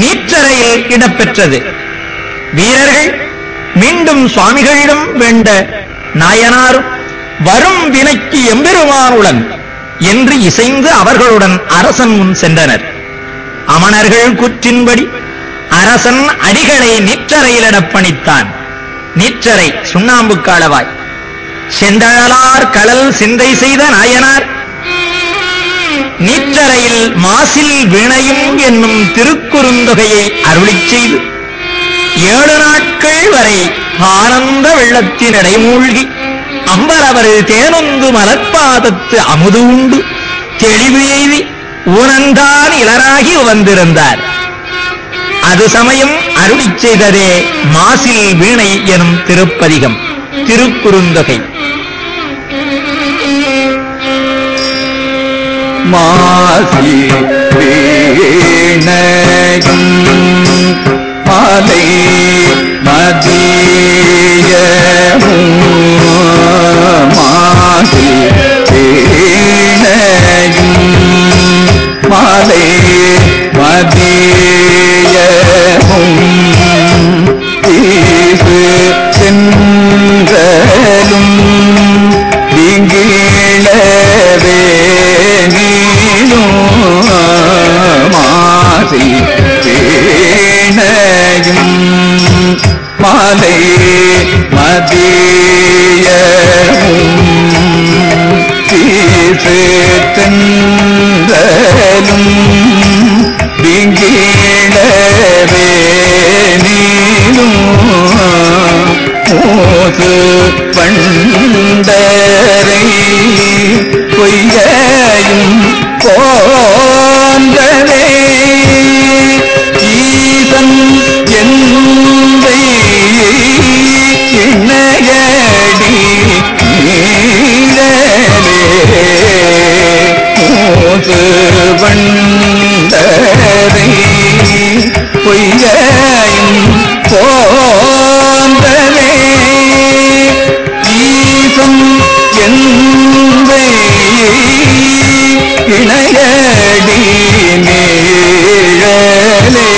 நீற்றறையில் இடம்பெற்றது. வீரர்கள் மீண்டும் சுவாமிகளிடம் வேண்ட நாயனாரும் வரும் வினைக்கு எம்பெருமானுடன் என்று இசைந்து அவர்களுடன் அரசன் முன் சென்றனர். அமணர்கள் குற்றின்படி அரசன் அடிகளை நீற்றறையிலிடப் பணித்தான். நீற்றறை சுண்ணாம்பு காலவாய். செந்தழலார் கடல் சிந்தை செய்த நாயனார் நீத்தரையில் மாசில் வீணையும் என்னும் திருக்குறுந்தொகையை அருளிச் செய்து ஏழு நாட்கள் வரை ஆனந்த வெள்ளத்தின் இடைமூழ்கி அம்பரவர் தேனொந்து மலர்பாதத்து அமுது உண்டு தெளிவு எய்தி ஊனந்தான் இளராகி வந்திருந்தார் அது சமயம் அருளிச் செய்ததே மாசில் வீணை எனும் திருப்பதிகம் திருக்குறுந்தொகை. மாசி வீணையும் மாலை மதியமும் மாலை மதியமும் தீசு தென்றலும் நீங்கிழவே நீனும் மூசு பண்டரை பொய்ய எங்கையும் போன்றவே ஈசம் எந்த இணையடி நீழலே